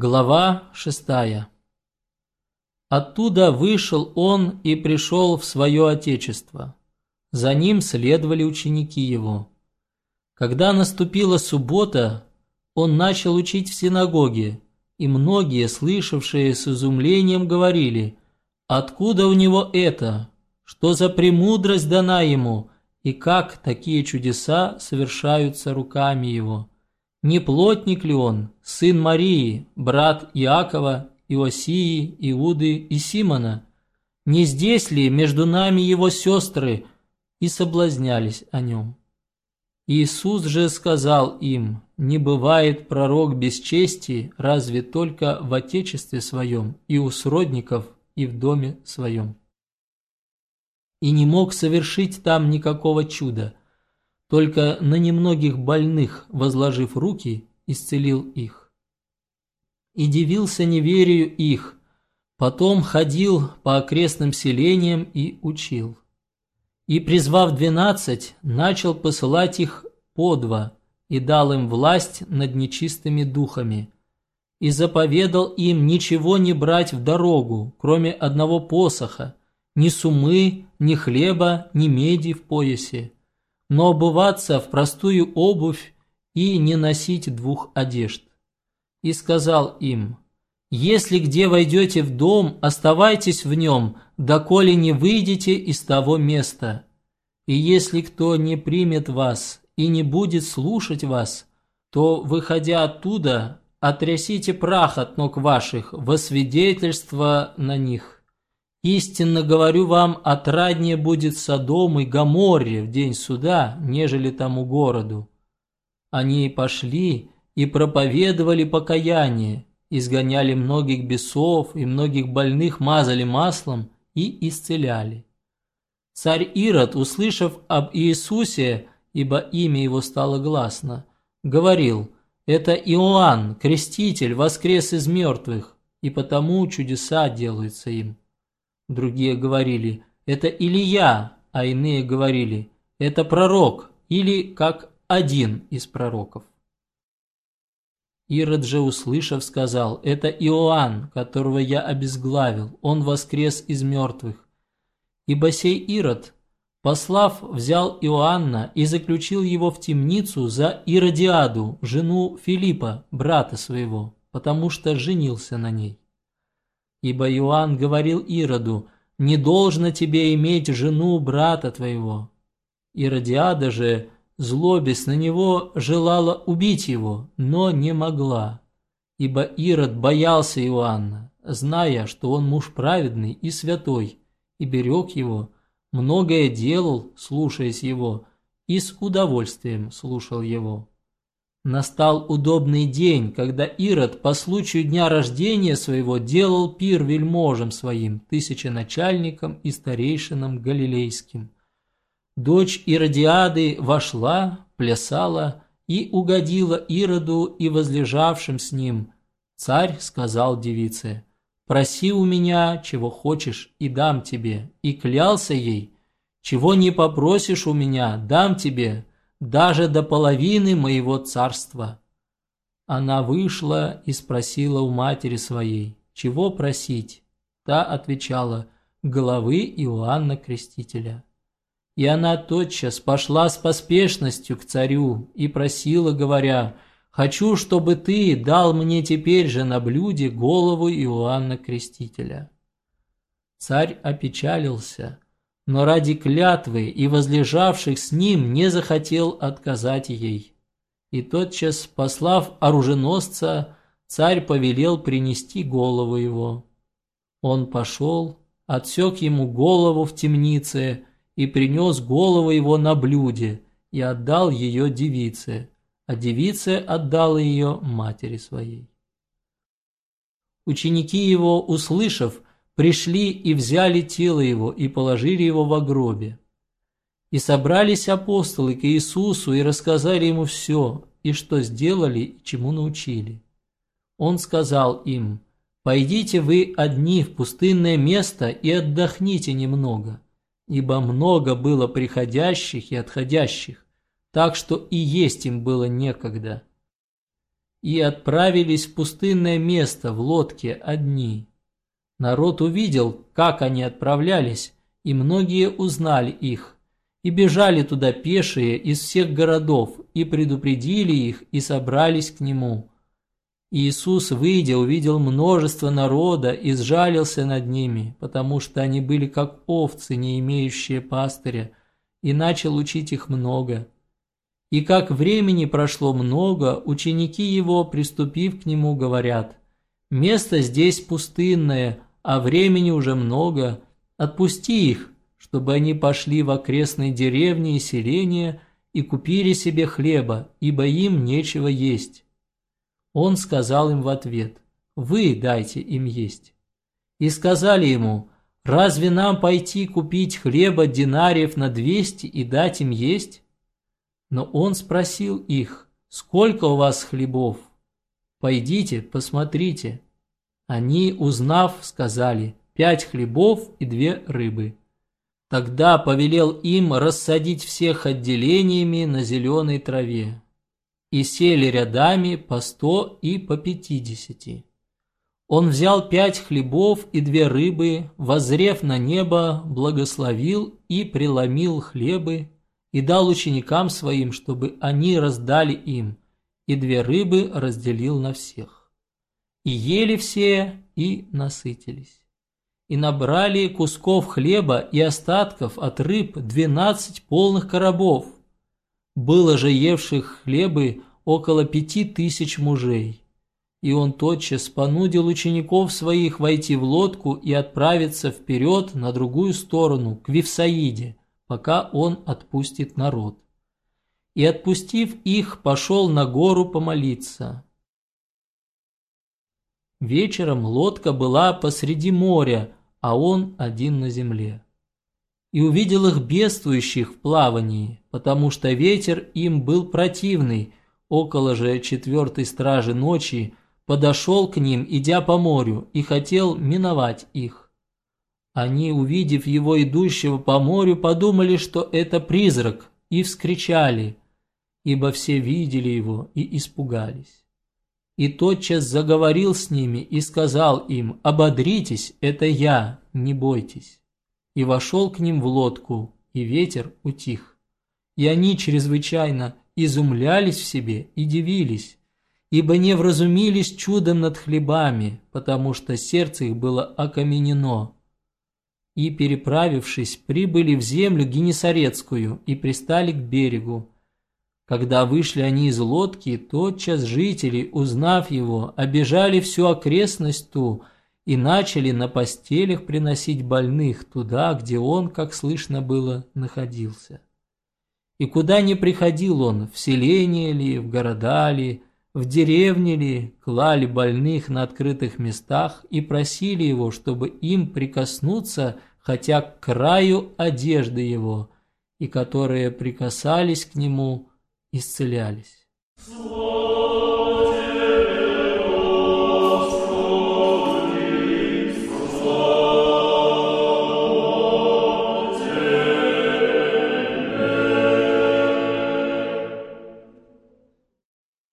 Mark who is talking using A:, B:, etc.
A: Глава шестая Оттуда вышел он и пришел в свое отечество. За ним следовали ученики его. Когда наступила суббота, он начал учить в синагоге, и многие, слышавшие с изумлением, говорили, «Откуда у него это? Что за премудрость дана ему, и как такие чудеса совершаются руками его? Не плотник ли он, сын Марии, брат Иакова Иосии, Иуды и Симона? Не здесь ли между нами его сестры?» И соблазнялись о нем. Иисус же сказал им, «Не бывает пророк без чести, разве только в отечестве своем, и у сродников, и в доме своем». И не мог совершить там никакого чуда, только на немногих больных, возложив руки, исцелил их. И дивился неверию их, потом ходил по окрестным селениям и учил. И, призвав двенадцать, начал посылать их по два и дал им власть над нечистыми духами, и заповедал им ничего не брать в дорогу, кроме одного посоха, ни сумы, ни хлеба, ни меди в поясе, но обуваться в простую обувь и не носить двух одежд и сказал им, «Если где войдете в дом, оставайтесь в нем, доколе не выйдете из того места. И если кто не примет вас и не будет слушать вас, то, выходя оттуда, отрясите прах от ног ваших во свидетельство на них. Истинно говорю вам, отраднее будет Содом и Гоморре в день суда, нежели тому городу». Они пошли и проповедовали покаяние, изгоняли многих бесов и многих больных мазали маслом и исцеляли. Царь Ирод, услышав об Иисусе, ибо имя его стало гласно, говорил, «Это Иоанн, креститель, воскрес из мертвых, и потому чудеса делаются им». Другие говорили, «Это Илия», а иные говорили, «Это пророк» или как один из пророков. Ирод же, услышав, сказал, «Это Иоанн, которого я обезглавил, он воскрес из мертвых». Ибо сей Ирод, послав, взял Иоанна и заключил его в темницу за Иродиаду, жену Филиппа, брата своего, потому что женился на ней. Ибо Иоанн говорил Ироду, «Не должно тебе иметь жену брата твоего». Иродиада же, злобясь на него, желала убить его, но не могла, ибо Ирод боялся Иоанна, зная, что он муж праведный и святой, и берег его, многое делал, слушаясь его, и с удовольствием слушал его. Настал удобный день, когда Ирод по случаю дня рождения своего делал пир вельможам своим, тысяченачальникам и старейшинам галилейским – Дочь Иродиады вошла, плясала и угодила Ироду и возлежавшим с ним. Царь сказал девице, «Проси у меня, чего хочешь, и дам тебе». И клялся ей, «Чего не попросишь у меня, дам тебе, даже до половины моего царства». Она вышла и спросила у матери своей, «Чего просить?» Та отвечала, «Головы Иоанна Крестителя». И она тотчас пошла с поспешностью к царю и просила, говоря, «Хочу, чтобы ты дал мне теперь же на блюде голову Иоанна Крестителя». Царь опечалился, но ради клятвы и возлежавших с ним не захотел отказать ей. И тотчас, послав оруженосца, царь повелел принести голову его. Он пошел, отсек ему голову в темнице, и принес голову его на блюде и отдал ее девице, а девица отдала ее матери своей. Ученики его, услышав, пришли и взяли тело его и положили его в гробе. И собрались апостолы к Иисусу и рассказали ему все, и что сделали, и чему научили. Он сказал им, «Пойдите вы одни в пустынное место и отдохните немного» ибо много было приходящих и отходящих, так что и есть им было некогда. и отправились в пустынное место в лодке одни. Народ увидел, как они отправлялись, и многие узнали их, и бежали туда пешие из всех городов, и предупредили их, и собрались к нему. Иисус, выйдя, увидел множество народа и сжалился над ними, потому что они были как овцы, не имеющие пастыря, и начал учить их много. И как времени прошло много, ученики его, приступив к нему, говорят, «Место здесь пустынное, а времени уже много, отпусти их, чтобы они пошли в окрестные деревни и селения и купили себе хлеба, ибо им нечего есть». Он сказал им в ответ, «Вы дайте им есть». И сказали ему, «Разве нам пойти купить хлеба динариев на двести и дать им есть?» Но он спросил их, «Сколько у вас хлебов? Пойдите, посмотрите». Они, узнав, сказали, «Пять хлебов и две рыбы». Тогда повелел им рассадить всех отделениями на зеленой траве. И сели рядами по сто и по пятидесяти. Он взял пять хлебов и две рыбы, возрев на небо, благословил и преломил хлебы и дал ученикам своим, чтобы они раздали им, и две рыбы разделил на всех. И ели все, и насытились. И набрали кусков хлеба и остатков от рыб двенадцать полных коробов. Было же евших хлебы около пяти тысяч мужей. И он тотчас понудил учеников своих войти в лодку и отправиться вперед на другую сторону, к Вифсаиде, пока он отпустит народ. И отпустив их, пошел на гору помолиться. Вечером лодка была посреди моря, а он один на земле. И увидел их бедствующих в плавании, потому что ветер им был противный, около же четвертой стражи ночи, подошел к ним, идя по морю, и хотел миновать их. Они, увидев его идущего по морю, подумали, что это призрак, и вскричали, ибо все видели его и испугались. И тотчас заговорил с ними и сказал им, «Ободритесь, это я, не бойтесь». И вошел к ним в лодку, и ветер утих. И они чрезвычайно изумлялись в себе и дивились, ибо не вразумились чудом над хлебами, потому что сердце их было окаменено и, переправившись, прибыли в землю Генесарецкую и пристали к берегу. Когда вышли они из лодки, тотчас жители, узнав его, обежали всю окрестность ту и начали на постелях приносить больных туда, где он, как слышно было, находился. И куда ни приходил он, в селение ли, в города ли, в деревне ли, клали больных на открытых местах и просили его, чтобы им прикоснуться хотя к краю одежды его, и которые прикасались к нему, исцелялись.